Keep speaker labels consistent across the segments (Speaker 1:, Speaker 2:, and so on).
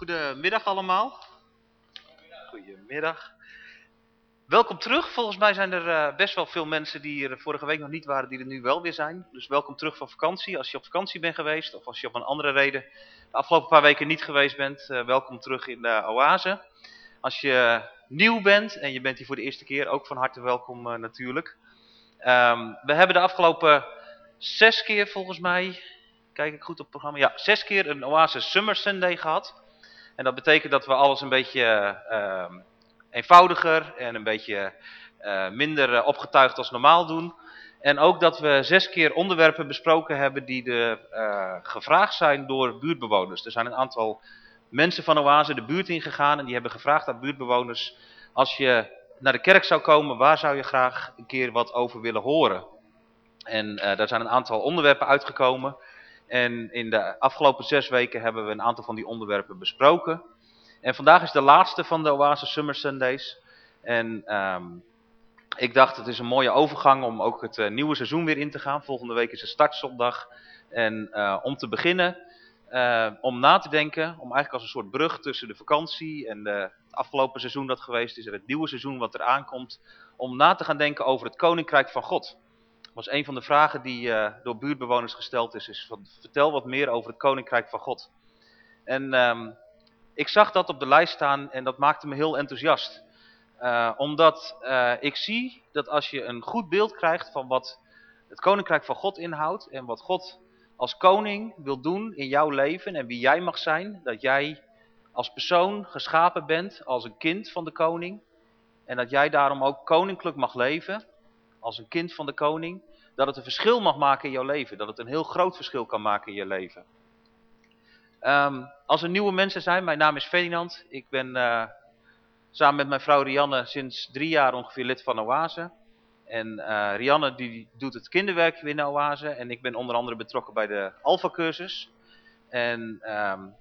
Speaker 1: Goedemiddag allemaal. Goedemiddag. Welkom terug. Volgens mij zijn er uh, best wel veel mensen die hier vorige week nog niet waren, die er nu wel weer zijn. Dus welkom terug van vakantie. Als je op vakantie bent geweest of als je op een andere reden de afgelopen paar weken niet geweest bent, uh, welkom terug in de oase. Als je nieuw bent en je bent hier voor de eerste keer, ook van harte welkom uh, natuurlijk. Um, we hebben de afgelopen zes keer volgens mij, kijk ik goed op het programma, ja, zes keer een Oase Summer Sunday gehad. En dat betekent dat we alles een beetje uh, eenvoudiger en een beetje uh, minder opgetuigd als normaal doen. En ook dat we zes keer onderwerpen besproken hebben die de, uh, gevraagd zijn door buurtbewoners. Er zijn een aantal mensen van Oase de buurt ingegaan en die hebben gevraagd aan buurtbewoners... als je naar de kerk zou komen, waar zou je graag een keer wat over willen horen? En daar zijn een aantal onderwerpen uitgekomen... En in de afgelopen zes weken hebben we een aantal van die onderwerpen besproken. En vandaag is de laatste van de Oase Summer Sundays. En um, ik dacht het is een mooie overgang om ook het uh, nieuwe seizoen weer in te gaan. Volgende week is de startzondag. En uh, om te beginnen, uh, om na te denken, om eigenlijk als een soort brug tussen de vakantie en het afgelopen seizoen dat geweest is en het nieuwe seizoen wat er aankomt. Om na te gaan denken over het Koninkrijk van God was een van de vragen die uh, door buurtbewoners gesteld is, is van, vertel wat meer over het Koninkrijk van God. En um, ik zag dat op de lijst staan en dat maakte me heel enthousiast. Uh, omdat uh, ik zie dat als je een goed beeld krijgt van wat het Koninkrijk van God inhoudt en wat God als koning wil doen in jouw leven en wie jij mag zijn, dat jij als persoon geschapen bent als een kind van de koning en dat jij daarom ook koninklijk mag leven als een kind van de koning, dat het een verschil mag maken in jouw leven. Dat het een heel groot verschil kan maken in je leven. Um, als er nieuwe mensen zijn, mijn naam is Ferdinand. Ik ben uh, samen met mijn vrouw Rianne sinds drie jaar ongeveer lid van Oase. En uh, Rianne die doet het kinderwerk in Oase. En ik ben onder andere betrokken bij de Alpha cursus. En um,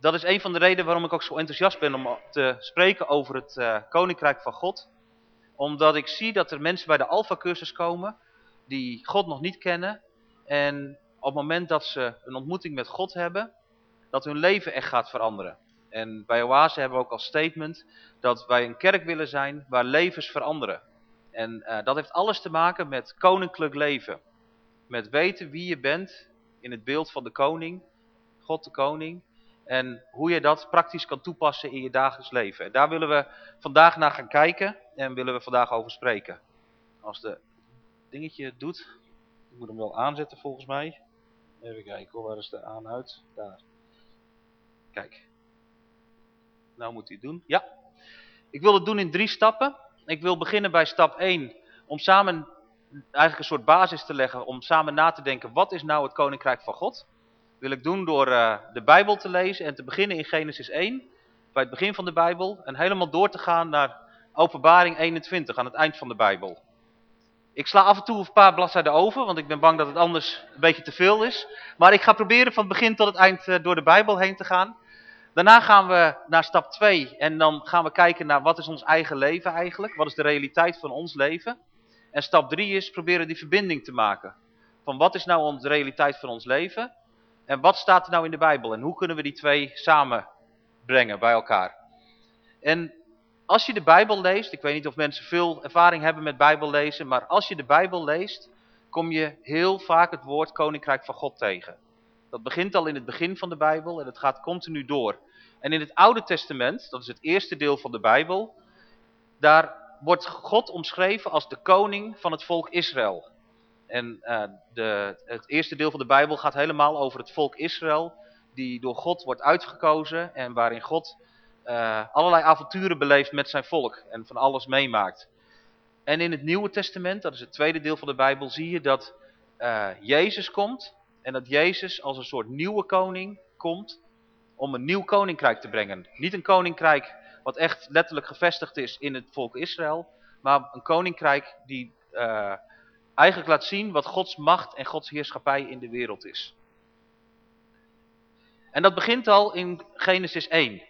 Speaker 1: dat is een van de redenen waarom ik ook zo enthousiast ben om te spreken over het uh, Koninkrijk van God omdat ik zie dat er mensen bij de Alpha cursus komen die God nog niet kennen. En op het moment dat ze een ontmoeting met God hebben, dat hun leven echt gaat veranderen. En bij Oase hebben we ook als statement dat wij een kerk willen zijn waar levens veranderen. En uh, dat heeft alles te maken met koninklijk leven. Met weten wie je bent in het beeld van de koning, God de koning. En hoe je dat praktisch kan toepassen in je dagelijks leven. En daar willen we vandaag naar gaan kijken en willen we vandaag over spreken. Als de dingetje doet, ik moet hem wel aanzetten volgens mij. Even kijken hoor, waar is de aan uit? Daar. Kijk. Nou moet hij doen. Ja. Ik wil het doen in drie stappen. Ik wil beginnen bij stap 1 om samen eigenlijk een soort basis te leggen. Om samen na te denken, wat is nou het Koninkrijk van God? wil ik doen door uh, de Bijbel te lezen en te beginnen in Genesis 1, bij het begin van de Bijbel, en helemaal door te gaan naar Openbaring 21, aan het eind van de Bijbel. Ik sla af en toe een paar bladzijden over, want ik ben bang dat het anders een beetje te veel is. Maar ik ga proberen van het begin tot het eind uh, door de Bijbel heen te gaan. Daarna gaan we naar stap 2 en dan gaan we kijken naar wat is ons eigen leven eigenlijk. Wat is de realiteit van ons leven. En stap 3 is proberen die verbinding te maken. Van wat is nou de realiteit van ons leven en wat staat er nou in de Bijbel? En hoe kunnen we die twee samenbrengen bij elkaar? En als je de Bijbel leest, ik weet niet of mensen veel ervaring hebben met Bijbel lezen, maar als je de Bijbel leest, kom je heel vaak het woord Koninkrijk van God tegen. Dat begint al in het begin van de Bijbel en het gaat continu door. En in het Oude Testament, dat is het eerste deel van de Bijbel, daar wordt God omschreven als de koning van het volk Israël. En uh, de, het eerste deel van de Bijbel gaat helemaal over het volk Israël, die door God wordt uitgekozen en waarin God uh, allerlei avonturen beleeft met zijn volk en van alles meemaakt. En in het Nieuwe Testament, dat is het tweede deel van de Bijbel, zie je dat uh, Jezus komt en dat Jezus als een soort nieuwe koning komt om een nieuw koninkrijk te brengen. Niet een koninkrijk wat echt letterlijk gevestigd is in het volk Israël, maar een koninkrijk die uh, eigenlijk laat zien wat Gods macht en Gods heerschappij in de wereld is. En dat begint al in Genesis 1.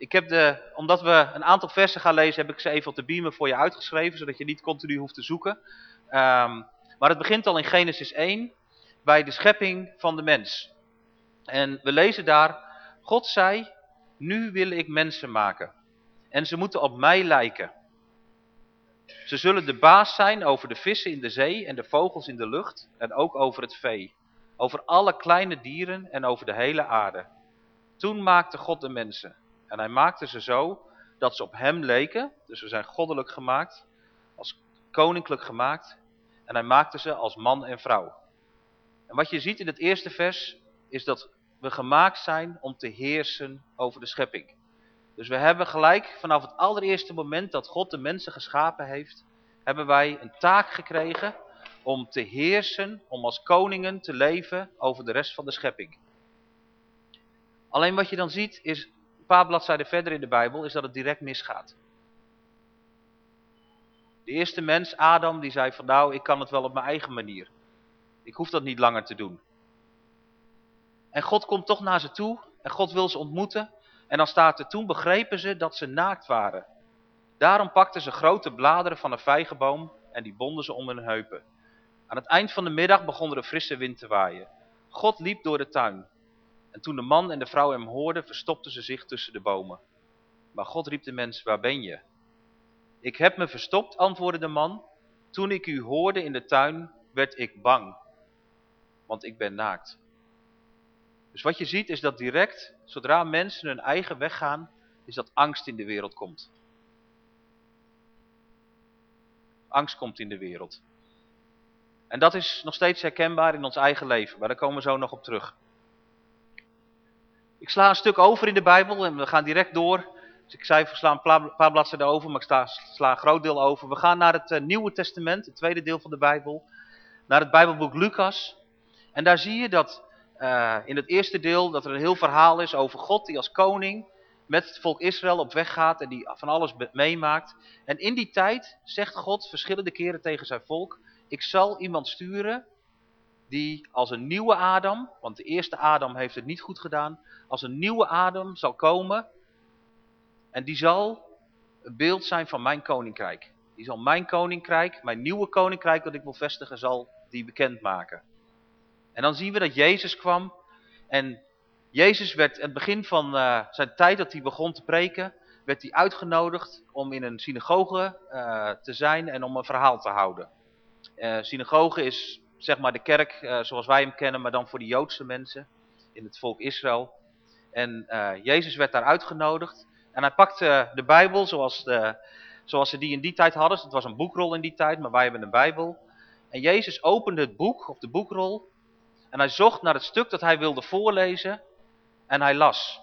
Speaker 1: Ik heb de, omdat we een aantal versen gaan lezen, heb ik ze even op de beamer voor je uitgeschreven, zodat je niet continu hoeft te zoeken. Um, maar het begint al in Genesis 1, bij de schepping van de mens. En we lezen daar, God zei, nu wil ik mensen maken. En ze moeten op mij lijken. Ze zullen de baas zijn over de vissen in de zee en de vogels in de lucht en ook over het vee. Over alle kleine dieren en over de hele aarde. Toen maakte God de mensen. En hij maakte ze zo dat ze op hem leken. Dus we zijn goddelijk gemaakt. Als koninklijk gemaakt. En hij maakte ze als man en vrouw. En wat je ziet in het eerste vers is dat we gemaakt zijn om te heersen over de schepping. Dus we hebben gelijk vanaf het allereerste moment dat God de mensen geschapen heeft, hebben wij een taak gekregen om te heersen, om als koningen te leven over de rest van de schepping. Alleen wat je dan ziet is, paar bladzijden verder in de Bijbel, is dat het direct misgaat. De eerste mens, Adam, die zei van nou, ik kan het wel op mijn eigen manier. Ik hoef dat niet langer te doen. En God komt toch naar ze toe en God wil ze ontmoeten. En dan staat er, toen begrepen ze dat ze naakt waren. Daarom pakten ze grote bladeren van een vijgenboom en die bonden ze om hun heupen. Aan het eind van de middag begon er een frisse wind te waaien. God liep door de tuin. En toen de man en de vrouw hem hoorden, verstopten ze zich tussen de bomen. Maar God riep de mens, waar ben je? Ik heb me verstopt, antwoordde de man. Toen ik u hoorde in de tuin, werd ik bang. Want ik ben naakt. Dus wat je ziet is dat direct, zodra mensen hun eigen weg gaan, is dat angst in de wereld komt. Angst komt in de wereld. En dat is nog steeds herkenbaar in ons eigen leven, maar daar komen we zo nog op terug. Ik sla een stuk over in de Bijbel en we gaan direct door. Dus ik zei, we een paar bladzijden over, maar ik sla, een groot deel over. We gaan naar het uh, Nieuwe Testament, het tweede deel van de Bijbel. Naar het Bijbelboek Lucas. En daar zie je dat uh, in het eerste deel dat er een heel verhaal is over God die als koning met het volk Israël op weg gaat en die van alles meemaakt. En in die tijd zegt God verschillende keren tegen zijn volk, ik zal iemand sturen die als een nieuwe Adam, want de eerste Adam heeft het niet goed gedaan, als een nieuwe Adam zal komen en die zal het beeld zijn van mijn koninkrijk. Die zal mijn koninkrijk, mijn nieuwe koninkrijk dat ik wil vestigen, zal die bekendmaken. En dan zien we dat Jezus kwam en Jezus werd aan het begin van uh, zijn tijd dat hij begon te preken, werd hij uitgenodigd om in een synagoge uh, te zijn en om een verhaal te houden. Uh, synagoge is zeg maar de kerk zoals wij hem kennen, maar dan voor de Joodse mensen in het volk Israël. En Jezus werd daar uitgenodigd en hij pakte de Bijbel zoals, de, zoals ze die in die tijd hadden. Het was een boekrol in die tijd, maar wij hebben een Bijbel. En Jezus opende het boek, of de boekrol, en hij zocht naar het stuk dat hij wilde voorlezen en hij las.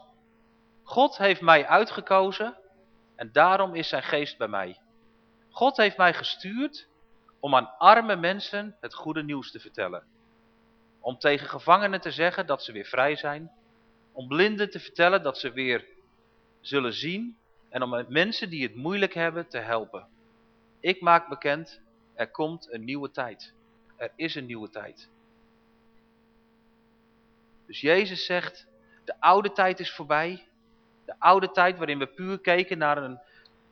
Speaker 1: God heeft mij uitgekozen en daarom is zijn geest bij mij. God heeft mij gestuurd om aan arme mensen het goede nieuws te vertellen. Om tegen gevangenen te zeggen dat ze weer vrij zijn. Om blinden te vertellen dat ze weer zullen zien. En om mensen die het moeilijk hebben te helpen. Ik maak bekend, er komt een nieuwe tijd. Er is een nieuwe tijd. Dus Jezus zegt, de oude tijd is voorbij. De oude tijd waarin we puur keken naar een,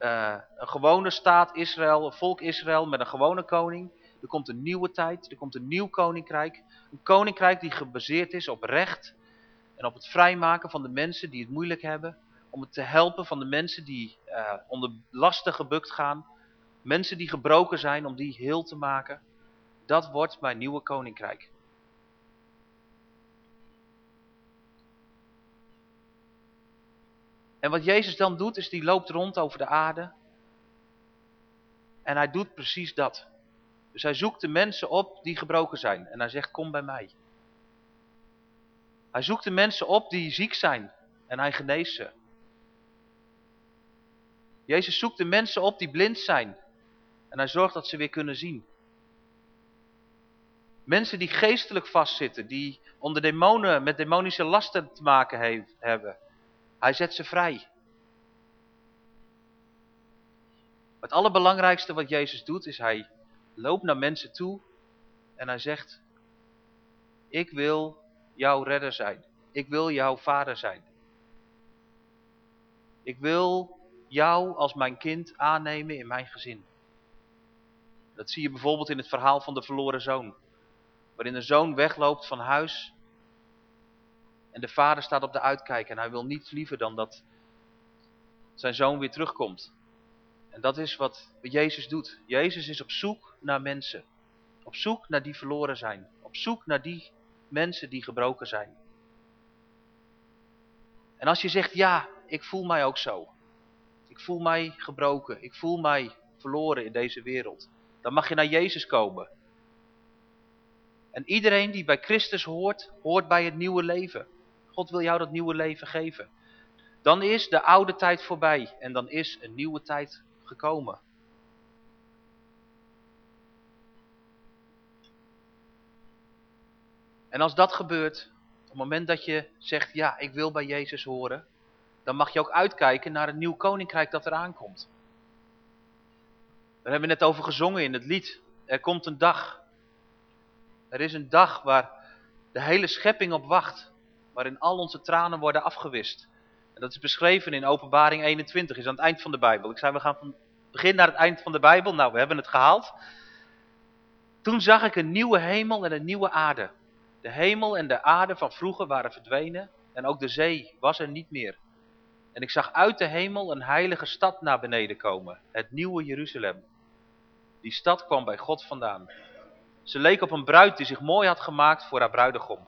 Speaker 1: uh, een gewone staat Israël, een volk Israël met een gewone koning. Er komt een nieuwe tijd, er komt een nieuw koninkrijk. Een koninkrijk die gebaseerd is op recht en op het vrijmaken van de mensen die het moeilijk hebben. Om het te helpen van de mensen die uh, onder lasten gebukt gaan. Mensen die gebroken zijn, om die heel te maken. Dat wordt mijn nieuwe koninkrijk. En wat Jezus dan doet, is die loopt rond over de aarde. En hij doet precies dat. Dus hij zoekt de mensen op die gebroken zijn. En hij zegt, kom bij mij. Hij zoekt de mensen op die ziek zijn. En hij geneest ze. Jezus zoekt de mensen op die blind zijn. En hij zorgt dat ze weer kunnen zien. Mensen die geestelijk vastzitten, die onder demonen, met demonische lasten te maken hebben. Hij zet ze vrij. Het allerbelangrijkste wat Jezus doet is hij loopt naar mensen toe en hij zegt, ik wil jouw redder zijn. Ik wil jouw vader zijn. Ik wil jou als mijn kind aannemen in mijn gezin. Dat zie je bijvoorbeeld in het verhaal van de verloren zoon. Waarin de zoon wegloopt van huis En de vader staat op de uitkijk en hij wil niets liever dan dat zijn zoon weer terugkomt. En dat is wat Jezus doet. Jezus is op zoek naar mensen. Op zoek naar die verloren zijn. Op zoek naar die mensen die gebroken zijn. En als je zegt, ja, ik voel mij ook zo. Ik voel mij gebroken. Ik voel mij verloren in deze wereld. Dan mag je naar Jezus komen. En iedereen die bij Christus hoort, hoort bij het nieuwe leven. God wil jou dat nieuwe leven geven. Dan is de oude tijd voorbij en dan is een nieuwe tijd gekomen. En als dat gebeurt, op het moment dat je zegt, ja, ik wil bij Jezus horen, dan mag je ook uitkijken naar een nieuw koninkrijk dat eraan komt. Daar hebben we net over gezongen in het lied. Er komt een dag. Er is een dag waar de hele schepping op wacht. Waarin al onze tranen worden afgewist. En dat is beschreven in openbaring 21, is aan het eind van de Bijbel. Ik zei, we gaan van begin naar het eind van de Bijbel. Nou, we hebben het gehaald. Toen zag ik een nieuwe hemel en een nieuwe aarde. De hemel en de aarde van vroeger waren verdwenen en ook de zee was er niet meer. En ik zag uit de hemel een heilige stad naar beneden komen, het nieuwe Jeruzalem. Die stad kwam bij God vandaan. Ze leek op een bruid die zich mooi had gemaakt voor haar bruidegom.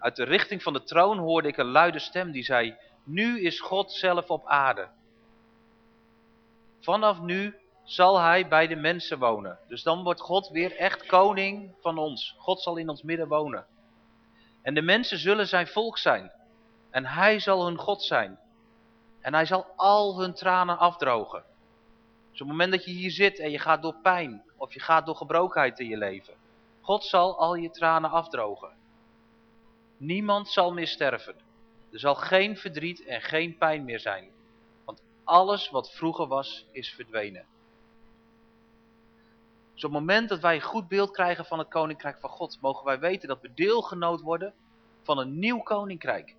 Speaker 1: Uit de richting van de troon hoorde ik een luide stem die zei, nu is God zelf op aarde. Vanaf nu zal hij bij de mensen wonen. Dus dan wordt God weer echt koning van ons. God zal in ons midden wonen. En de mensen zullen zijn volk zijn. En hij zal hun God zijn. En hij zal al hun tranen afdrogen. Dus op het moment dat je hier zit en je gaat door pijn of je gaat door gebrokenheid in je leven. God zal al je tranen afdrogen. Niemand zal meer sterven. Er zal geen verdriet en geen pijn meer zijn. Want alles wat vroeger was, is verdwenen. Dus op het moment dat wij een goed beeld krijgen van het koninkrijk van God, mogen wij weten dat we deelgenoot worden van een nieuw koninkrijk.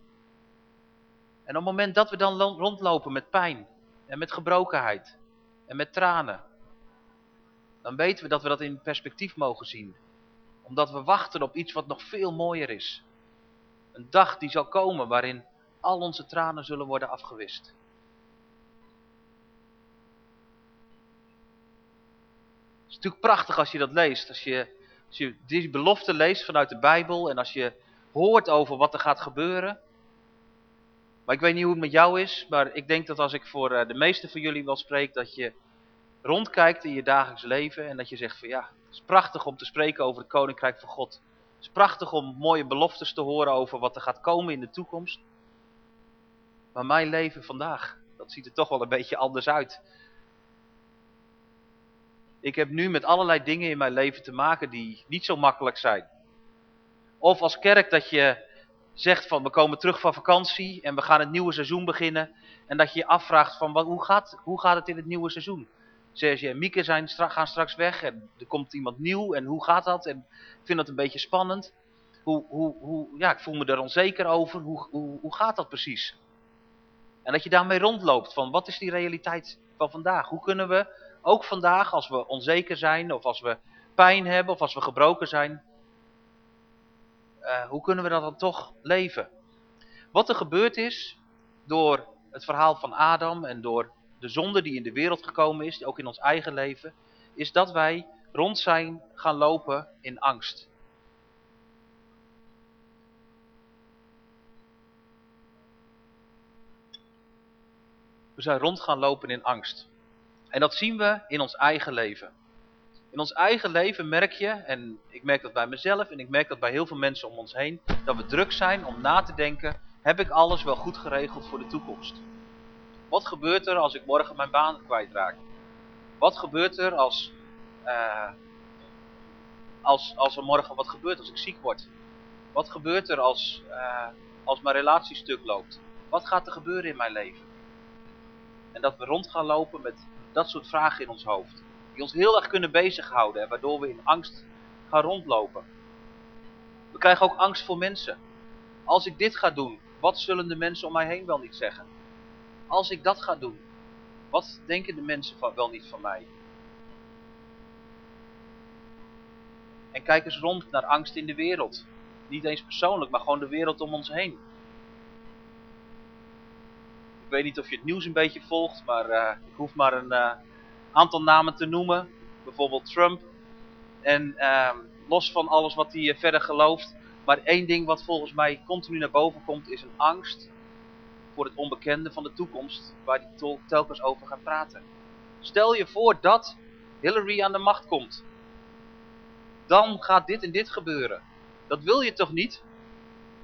Speaker 1: En op het moment dat we dan rondlopen met pijn en met gebrokenheid en met tranen, dan weten we dat we dat in perspectief mogen zien. Omdat we wachten op iets wat nog veel mooier is. Een dag die zal komen waarin al onze tranen zullen worden afgewist. Het is natuurlijk prachtig als je dat leest. Als je, als je die belofte leest vanuit de Bijbel en als je hoort over wat er gaat gebeuren. Maar ik weet niet hoe het met jou is, maar ik denk dat als ik voor eh, de meeste van jullie wel spreek, dat je rondkijkt in je dagelijks leven en dat je zegt van ja, het is prachtig om te spreken over het Koninkrijk van God. Het is prachtig om mooie beloftes te horen over wat er gaat komen in de toekomst. Maar mijn leven vandaag, dat ziet er toch wel een beetje anders uit. Ik heb nu met allerlei dingen in mijn leven te maken die niet zo makkelijk zijn. Of als kerk dat je zegt van we komen terug van vakantie en we gaan het nieuwe seizoen beginnen. En dat je je afvraagt van hoe, gaat, hoe gaat het in het nieuwe seizoen? Serge en Mieke zijn, gaan straks weg en er komt iemand nieuw en hoe gaat dat? En ik vind dat een beetje spannend. Hoe, hoe, hoe, ja, ik voel me er onzeker over. Hoe, hoe, hoe gaat dat precies? En dat je daarmee rondloopt van wat is die realiteit van vandaag? Hoe kunnen we ook vandaag als we onzeker zijn of als we pijn hebben of als we gebroken zijn. Uh, hoe kunnen we dat dan toch leven? Wat er gebeurd is door het verhaal van Adam en door de zonde die in de wereld gekomen is, ook in ons eigen leven, is dat wij rond zijn gaan lopen in angst. We zijn rond gaan lopen in angst. En dat zien we in ons eigen leven. In ons eigen leven merk je, en ik merk dat bij mezelf en ik merk dat bij heel veel mensen om ons heen, dat we druk zijn om na te denken, heb ik alles wel goed geregeld voor de toekomst? Wat gebeurt er als ik morgen mijn baan kwijtraak? Wat gebeurt er als, uh, als, als er morgen wat gebeurt als ik ziek word? Wat gebeurt er als, uh, als mijn relatie stuk loopt? Wat gaat er gebeuren in mijn leven? En dat we rond gaan lopen met dat soort vragen in ons hoofd. Die ons heel erg kunnen bezighouden en waardoor we in angst gaan rondlopen. We krijgen ook angst voor mensen. Als ik dit ga doen, wat zullen de mensen om mij heen wel niet zeggen? Als ik dat ga doen, wat denken de mensen van, wel niet van mij? En kijk eens rond naar angst in de wereld. Niet eens persoonlijk, maar gewoon de wereld om ons heen. Ik weet niet of je het nieuws een beetje volgt, maar uh, ik hoef maar een uh, aantal namen te noemen. Bijvoorbeeld Trump. En uh, los van alles wat hij verder gelooft. Maar één ding wat volgens mij continu naar boven komt is een angst voor het onbekende van de toekomst. Waar hij telkens over gaat praten. Stel je voor dat Hillary aan de macht komt. Dan gaat dit en dit gebeuren. Dat wil je toch niet?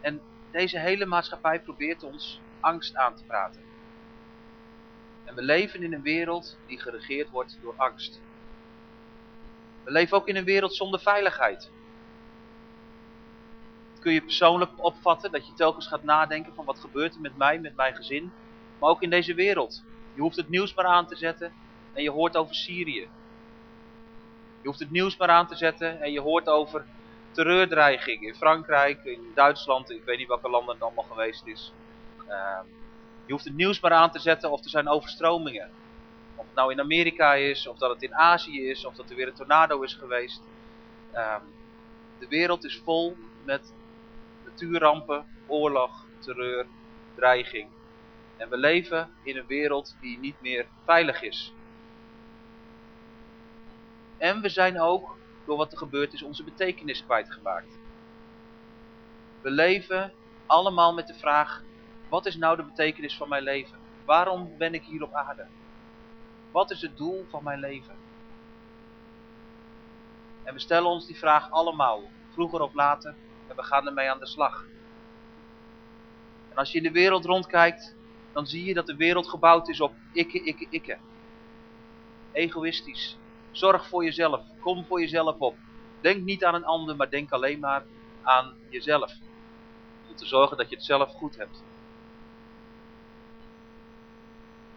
Speaker 1: En deze hele maatschappij probeert ons angst aan te praten. En we leven in een wereld die geregeerd wordt door angst. We leven ook in een wereld zonder veiligheid. Kun je persoonlijk opvatten, dat je telkens gaat nadenken van wat gebeurt er met mij, met mijn gezin. Maar ook in deze wereld. Je hoeft het nieuws maar aan te zetten en je hoort over Syrië. Je hoeft het nieuws maar aan te zetten en je hoort over terreurdreiging in Frankrijk, in Duitsland, ik weet niet welke landen het allemaal geweest is. Uh, je hoeft het nieuws maar aan te zetten of er zijn overstromingen. Of het nou in Amerika is, of dat het in Azië is, of dat er weer een tornado is geweest. Uh, de wereld is vol met natuurrampen, oorlog, terreur, dreiging. En we leven in een wereld die niet meer veilig is. En we zijn ook, door wat er gebeurd is, onze betekenis kwijtgemaakt. We leven allemaal met de vraag, wat is nou de betekenis van mijn leven? Waarom ben ik hier op aarde? Wat is het doel van mijn leven? En we stellen ons die vraag allemaal, vroeger of later, en we gaan ermee aan de slag. En als je in de wereld rondkijkt, dan zie je dat de wereld gebouwd is op ikke, ikke, ikke. Egoïstisch, Zorg voor jezelf. Kom voor jezelf op. Denk niet aan een ander, maar denk alleen maar aan jezelf. Om te zorgen dat je het zelf goed hebt.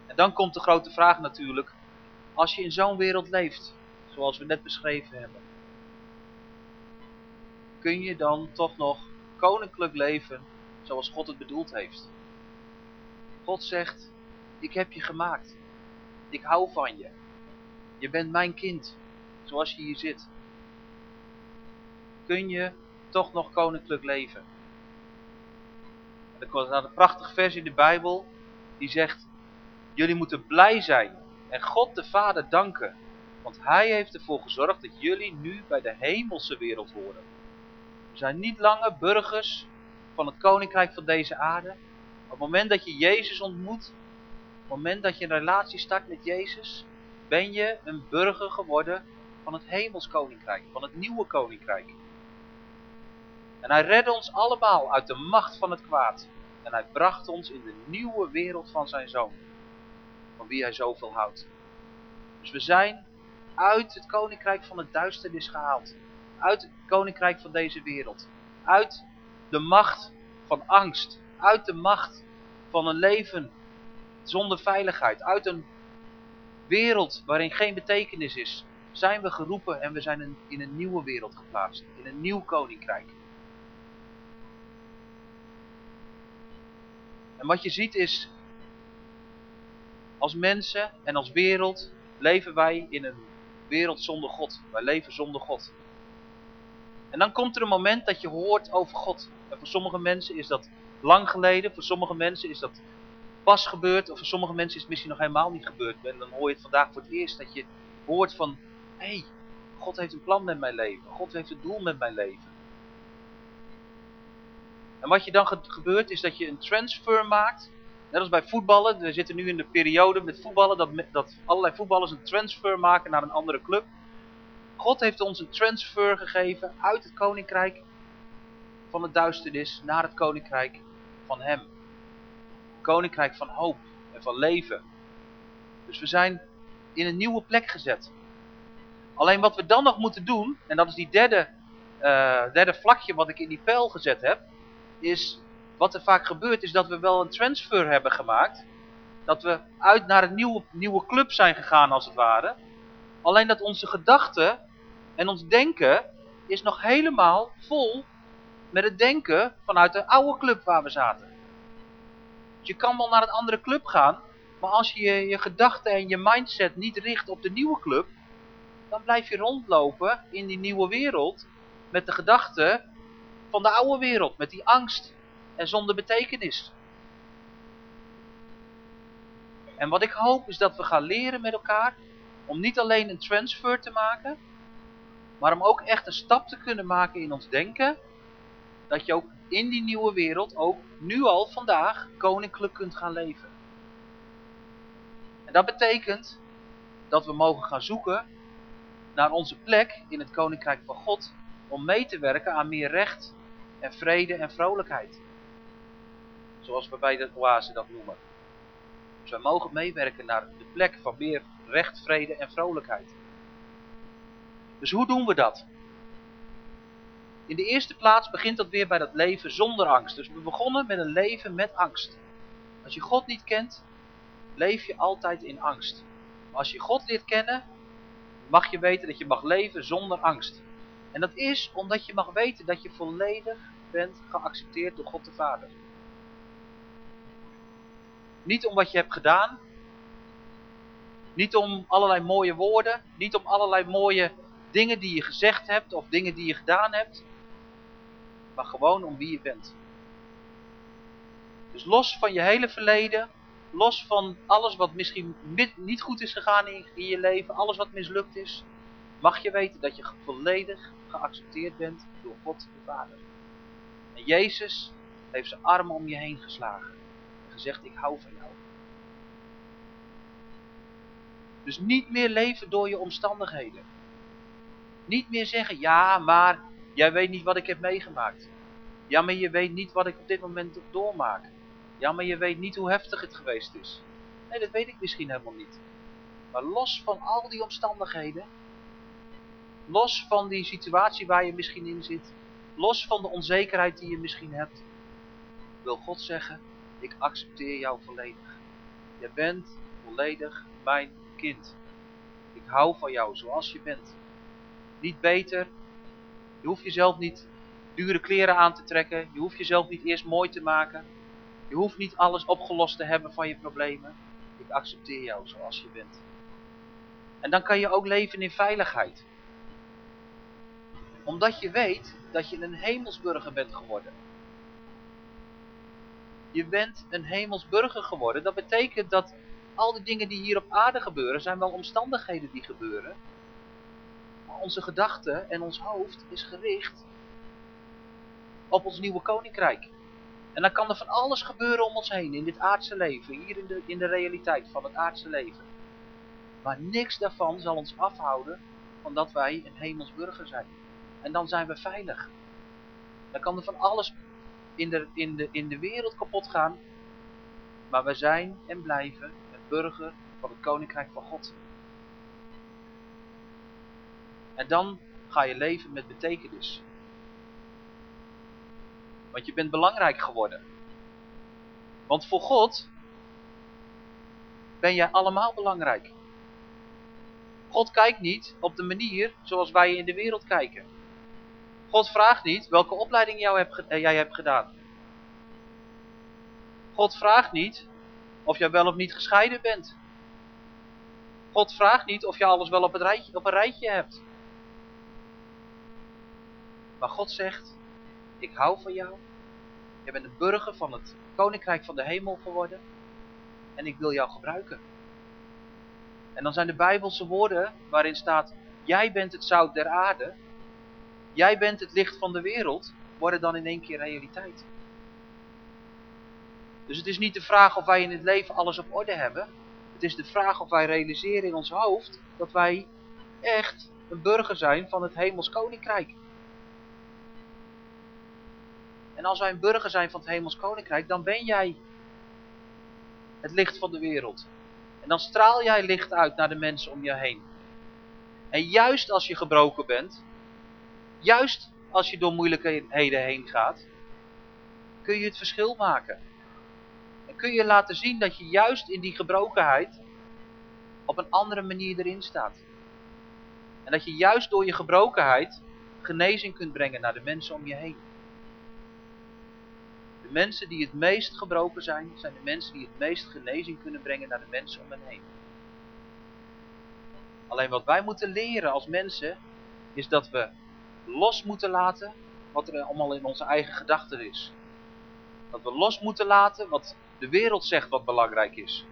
Speaker 1: En dan komt de grote vraag natuurlijk. Als je in zo'n wereld leeft, zoals we net beschreven hebben. Kun je dan toch nog koninklijk leven zoals God het bedoeld heeft? God zegt, ik heb je gemaakt. Ik hou van je. Je bent mijn kind, zoals je hier zit. Kun je toch nog koninklijk leven? Er staat een prachtig vers in de Bijbel, die zegt, jullie moeten blij zijn en God de Vader danken, want Hij heeft ervoor gezorgd dat jullie nu bij de hemelse wereld horen. We zijn niet langer burgers van het koninkrijk van deze aarde. Op het moment dat je Jezus ontmoet, op het moment dat je een relatie start met Jezus, ben je een burger geworden van het hemels koninkrijk, van het nieuwe koninkrijk. En hij redde ons allemaal uit de macht van het kwaad. En hij bracht ons in de nieuwe wereld van zijn zoon, van wie hij zoveel houdt. Dus we zijn uit het koninkrijk van het duisternis gehaald. Uit het koninkrijk van deze wereld. Uit de macht van angst. Uit de macht van een leven zonder veiligheid. Uit een wereld waarin geen betekenis is, zijn we geroepen en we zijn in een nieuwe wereld geplaatst. In een nieuw koninkrijk. En wat je ziet is, als mensen en als wereld leven wij in een wereld zonder God. Wij leven zonder God. En dan komt er een moment dat je hoort over God. En voor sommige mensen is dat lang geleden, voor sommige mensen is dat pas gebeurd, of voor sommige mensen is het misschien nog helemaal niet gebeurd. En dan hoor je het vandaag voor het eerst dat je hoort van, hé, hey, God heeft een plan met mijn leven. God heeft een doel met mijn leven. En wat je dan gebeurt is dat je een transfer maakt. Net als bij voetballen. We zitten nu in de periode met voetballen dat, dat allerlei voetballers een transfer maken naar een andere club. God heeft ons een transfer gegeven uit het koninkrijk van het duisternis naar het koninkrijk van hem koninkrijk van hoop en van leven. Dus we zijn in een nieuwe plek gezet. Alleen wat we dan nog moeten doen, en dat is die derde, uh, derde vlakje wat ik in die pijl gezet heb, is wat er vaak gebeurt is dat we wel een transfer hebben gemaakt. Dat we uit naar een nieuwe, nieuwe club zijn gegaan als het ware. Alleen dat onze gedachten en ons denken is nog helemaal vol met het denken vanuit de oude club waar we zaten. Je kan wel naar een andere club gaan, maar als je je gedachten en je mindset niet richt op de nieuwe club, dan blijf je rondlopen in die nieuwe wereld met de gedachte van de oude wereld, met die angst en zonder betekenis. En wat ik hoop is dat we gaan leren met elkaar om niet alleen een transfer te maken, maar om ook echt een stap te kunnen maken in ons denken, dat je ook in die nieuwe wereld ook nu al vandaag koninklijk kunt gaan leven. En dat betekent dat we mogen gaan zoeken naar onze plek in het koninkrijk van God om mee te werken aan meer recht en vrede en vrolijkheid. Zoals we bij de oase dat noemen. Dus wij mogen meewerken naar de plek van meer recht, vrede en vrolijkheid. Dus hoe doen we dat? In de eerste plaats begint dat weer bij dat leven zonder angst. Dus we begonnen met een leven met angst. Als je God niet kent, leef je altijd in angst. Maar als je God leert kennen, mag je weten dat je mag leven zonder angst. En dat is omdat je mag weten dat je volledig bent geaccepteerd door God de Vader. Niet om wat je hebt gedaan. Niet om allerlei mooie woorden. Niet om allerlei mooie dingen die je gezegd hebt of dingen die je gedaan hebt. Maar gewoon om wie je bent. Dus los van je hele verleden. Los van alles wat misschien niet goed is gegaan in, in je leven. Alles wat mislukt is. Mag je weten dat je volledig geaccepteerd bent door God de Vader. En Jezus heeft zijn armen om je heen geslagen. En gezegd, ik hou van jou. Dus niet meer leven door je omstandigheden. Niet meer zeggen, ja, maar jij weet niet wat ik heb meegemaakt. Ja, maar je weet niet wat ik op dit moment doormaak. Ja, maar je weet niet hoe heftig het geweest is. Nee, dat weet ik misschien helemaal niet. Maar los van al die omstandigheden, los van die situatie waar je misschien in zit, los van de onzekerheid die je misschien hebt, wil God zeggen, ik accepteer jou volledig. Je bent volledig mijn kind. Ik hou van jou zoals je bent. Niet beter. Je hoeft jezelf niet dure kleren aan te trekken. Je hoeft jezelf niet eerst mooi te maken. Je hoeft niet alles opgelost te hebben van je problemen. Ik accepteer jou zoals je bent. En dan kan je ook leven in veiligheid. Omdat je weet dat je een hemelsburger bent geworden. Je bent een hemelsburger geworden. Dat betekent dat al die dingen die hier op aarde gebeuren, zijn wel omstandigheden die gebeuren. Onze gedachte en ons hoofd is gericht op ons nieuwe koninkrijk. En dan kan er van alles gebeuren om ons heen in dit aardse leven, hier in de, in de realiteit van het aardse leven. Maar niks daarvan zal ons afhouden van dat wij een hemelsburger zijn. En dan zijn we veilig. Dan kan er van alles in de, in de, in de wereld kapot gaan. Maar we zijn en blijven burger van het koninkrijk van God. En dan ga je leven met betekenis. Want je bent belangrijk geworden. Want voor God ben jij allemaal belangrijk. God kijkt niet op de manier zoals wij in de wereld kijken. God vraagt niet welke opleiding eh, jij hebt gedaan. God vraagt niet of jij wel of niet gescheiden bent. God vraagt niet of je alles wel op, het rijtje, op een rijtje hebt. Maar God zegt, ik hou van jou. Je bent een burger van het koninkrijk van de hemel geworden. En ik wil jou gebruiken. En dan zijn de bijbelse woorden waarin staat, jij bent het zout der aarde. Jij bent het licht van de wereld. Worden dan in één keer realiteit. Dus het is niet de vraag of wij in het leven alles op orde hebben. Het is de vraag of wij realiseren in ons hoofd dat wij echt een burger zijn van het hemels koninkrijk. En als wij een burger zijn van het hemels koninkrijk, dan ben jij het licht van de wereld. En dan straal jij licht uit naar de mensen om je heen. En juist als je gebroken bent, juist als je door moeilijkheden heen gaat, kun je het verschil maken kun je laten zien dat je juist in die gebrokenheid op een andere manier erin staat. En dat je juist door je gebrokenheid genezing kunt brengen naar de mensen om je heen. Mensen die het meest gebroken zijn, zijn de mensen die het meest genezing kunnen brengen naar de mensen om hen heen. Alleen wat wij moeten leren als mensen, is dat we los moeten laten wat er allemaal in onze eigen gedachten is. Dat we los moeten laten wat de wereld zegt wat belangrijk is.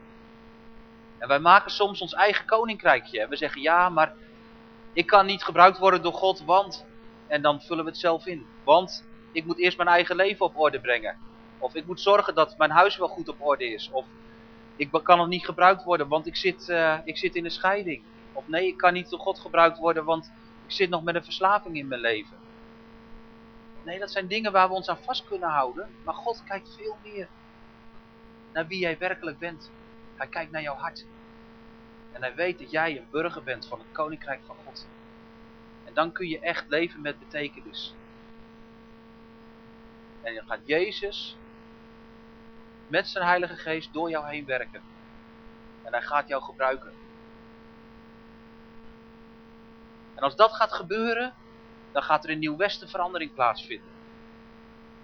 Speaker 1: En wij maken soms ons eigen koninkrijkje. En we zeggen ja, maar ik kan niet gebruikt worden door God, want... En dan vullen we het zelf in. Want ik moet eerst mijn eigen leven op orde brengen. Of ik moet zorgen dat mijn huis wel goed op orde is. Of ik kan nog niet gebruikt worden, want ik zit, uh, ik zit in een scheiding. Of nee, ik kan niet door God gebruikt worden, want ik zit nog met een verslaving in mijn leven. Nee, dat zijn dingen waar we ons aan vast kunnen houden. Maar God kijkt veel meer naar wie jij werkelijk bent. Hij kijkt naar jouw hart. En hij weet dat jij een burger bent van het koninkrijk van God. En dan kun je echt leven met betekenis. En dan gaat Jezus met zijn heilige geest door jou heen werken. En hij gaat jou gebruiken. En als dat gaat gebeuren, dan gaat er in Nieuw-Westen verandering plaatsvinden.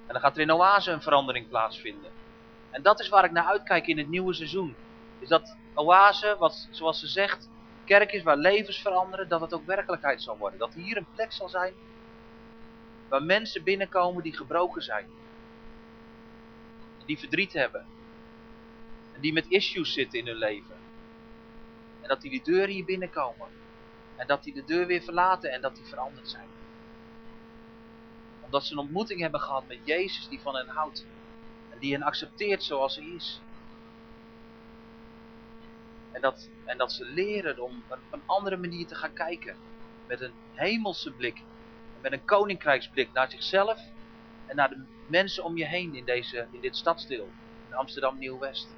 Speaker 1: En dan gaat er in Oase een verandering plaatsvinden. En dat is waar ik naar uitkijk in het nieuwe seizoen. Is dat Oase, wat, zoals ze zegt, kerk is waar levens veranderen, dat het ook werkelijkheid zal worden. Dat hier een plek zal zijn waar mensen binnenkomen die gebroken zijn. Die verdriet hebben. En die met issues zitten in hun leven. En dat die de deur hier binnenkomen. En dat die de deur weer verlaten en dat die veranderd zijn. Omdat ze een ontmoeting hebben gehad met Jezus die van hen houdt. En die hen accepteert zoals hij is. En dat, en dat ze leren om op een andere manier te gaan kijken. Met een hemelse blik. Met een koninkrijksblik naar zichzelf. En naar de mensen om je heen in, deze, in dit stadsdeel. In Amsterdam Nieuw-West.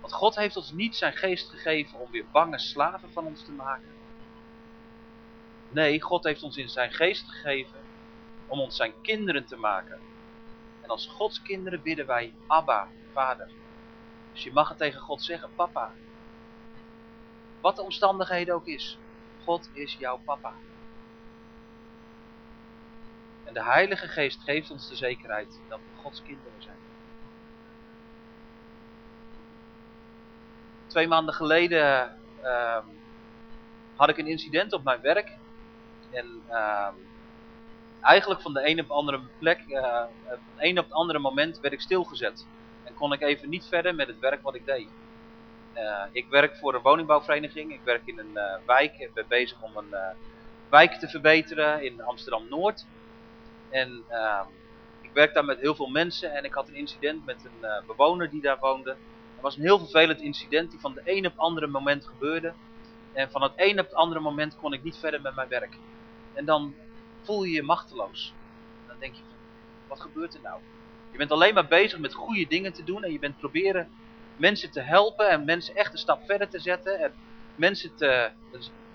Speaker 1: Want God heeft ons niet zijn geest gegeven om weer bange slaven van ons te maken. Nee, God heeft ons in zijn geest gegeven om ons zijn kinderen te maken. En als Gods kinderen bidden wij Abba, Vader. Dus je mag het tegen God zeggen, papa. Wat de omstandigheden ook is, God is jouw papa. En de Heilige Geest geeft ons de zekerheid dat we Gods kinderen zijn. Twee maanden geleden uh, had ik een incident op mijn werk. En uh, eigenlijk van de ene op de andere plek, uh, van het ene op het andere moment werd ik stilgezet. En kon ik even niet verder met het werk wat ik deed. Uh, ik werk voor een woningbouwvereniging. Ik werk in een uh, wijk. Ik ben bezig om een uh, wijk te verbeteren in Amsterdam-Noord. En ehm, ik werk daar met heel veel mensen. En ik had een incident met een bewoner die daar woonde. Het was een heel vervelend incident die van de een op het andere moment gebeurde. En van het een op het andere moment kon ik niet verder met mijn werk. En dan voel je je machteloos. En dan denk je, wat gebeurt er nou? Je bent alleen maar bezig met goede dingen te doen. En je bent proberen mensen te helpen en mensen echt een stap verder te zetten. En mensen te,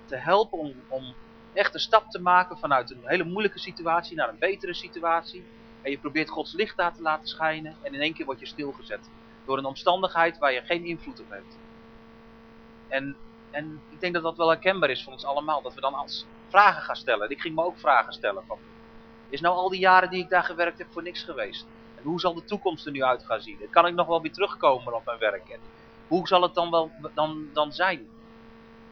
Speaker 1: te helpen om, om echt een stap te maken vanuit een hele moeilijke situatie naar een betere situatie. En je probeert Gods licht daar te laten schijnen en in één keer word je stilgezet. Door een omstandigheid waar je geen invloed op hebt. En, en ik denk dat dat wel herkenbaar is voor ons allemaal. Dat we dan als vragen gaan stellen. Ik ging me ook vragen stellen van... Is nou al die jaren die ik daar gewerkt heb voor niks geweest? Hoe zal de toekomst er nu uit gaan zien? Kan ik nog wel weer terugkomen op mijn werk? Hoe zal het dan wel dan, dan zijn?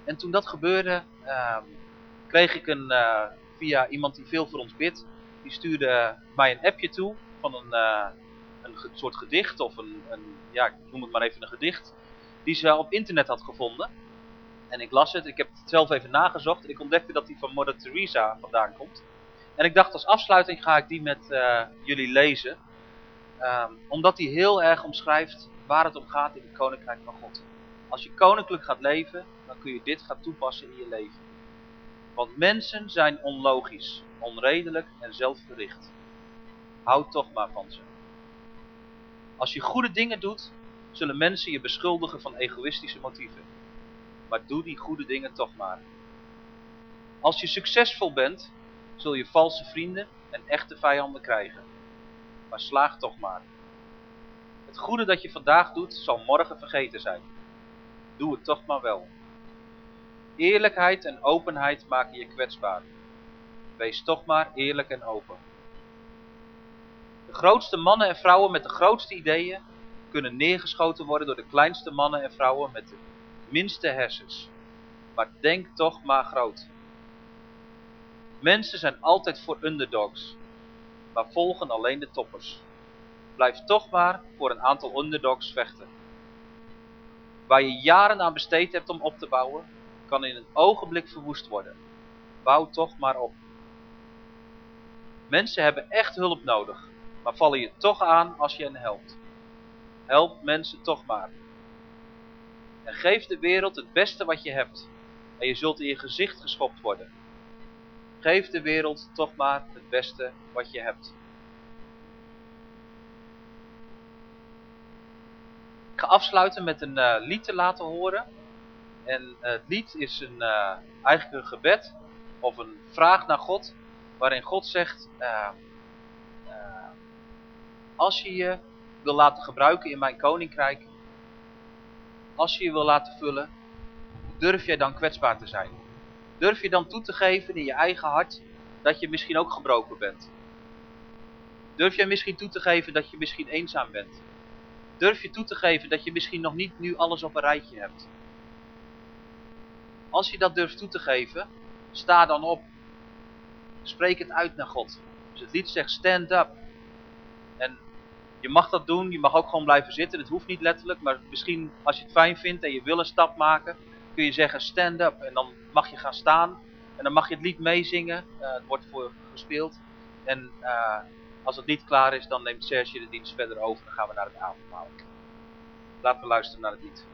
Speaker 1: En toen dat gebeurde, uh, kreeg ik een, uh, via iemand die veel voor ons bidt, die stuurde mij een appje toe van een, uh, een soort gedicht, of een, een, ja, ik noem het maar even een gedicht, die ze op internet had gevonden. En ik las het, ik heb het zelf even nagezocht en ik ontdekte dat die van Mother Teresa vandaan komt. En ik dacht als afsluiting ga ik die met uh, jullie lezen. Um, omdat hij heel erg omschrijft waar het om gaat in het koninkrijk van God. Als je koninklijk gaat leven, dan kun je dit gaan toepassen in je leven. Want mensen zijn onlogisch, onredelijk en zelfgericht. Houd toch maar van ze. Als je goede dingen doet, zullen mensen je beschuldigen van egoïstische motieven. Maar doe die goede dingen toch maar. Als je succesvol bent, zul je valse vrienden en echte vijanden krijgen maar slaag toch maar. Het goede dat je vandaag doet, zal morgen vergeten zijn. Doe het toch maar wel. Eerlijkheid en openheid maken je kwetsbaar. Wees toch maar eerlijk en open. De grootste mannen en vrouwen met de grootste ideeën kunnen neergeschoten worden door de kleinste mannen en vrouwen met de minste hersens. maar denk toch maar groot. Mensen zijn altijd voor underdogs, maar volgen alleen de toppers. Blijf toch maar voor een aantal underdogs vechten. Waar je jaren aan besteed hebt om op te bouwen, kan in een ogenblik verwoest worden. Bouw toch maar op. Mensen hebben echt hulp nodig, maar vallen je toch aan als je hen helpt. Help mensen toch maar. En geef de wereld het beste wat je hebt. En je zult in je gezicht geschopt worden. Geef de wereld toch maar het beste wat je hebt. Ik ga afsluiten met een uh, lied te laten horen. En uh, het lied is een, uh, eigenlijk een gebed of een vraag naar God. Waarin God zegt, als je je wil laten gebruiken in mijn koninkrijk. Als je je wil laten vullen, durf jij dan kwetsbaar te zijn? Durf je dan toe te geven in je eigen hart dat je misschien ook gebroken bent? Durf jij misschien toe te geven dat je misschien eenzaam bent? Durf je toe te geven dat je misschien nog niet nu alles op een rijtje hebt? Als je dat durft toe te geven, sta dan op. Spreek het uit naar God. Dus het lied zegt stand up. En je mag dat doen, je mag ook gewoon blijven zitten. Het hoeft niet letterlijk, maar misschien als je het fijn vindt en je wil een stap maken, kun je zeggen stand up. En dan mag je gaan staan en dan mag je het lied meezingen. Uh, het wordt voor gespeeld. En uh, als het lied klaar is, dan neemt Serge de dienst verder over. Dan gaan we naar het avondmaal. Laten we luisteren naar het lied.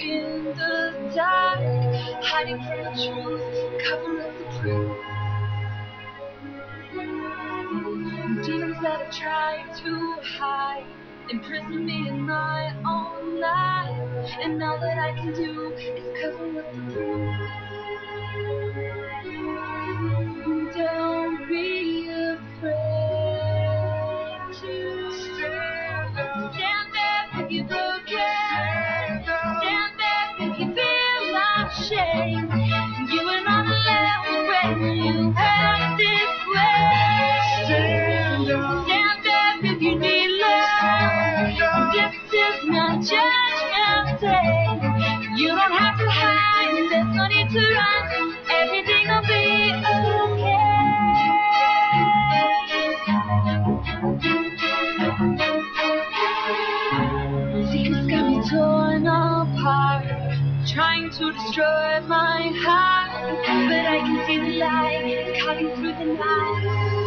Speaker 1: in the dark, hiding from the truth, covering up the proof. Demons that I tried to hide imprison me in my own lies, and all that I can do is cover up the proof. To destroy my heart. But I can see the light, calling through the night.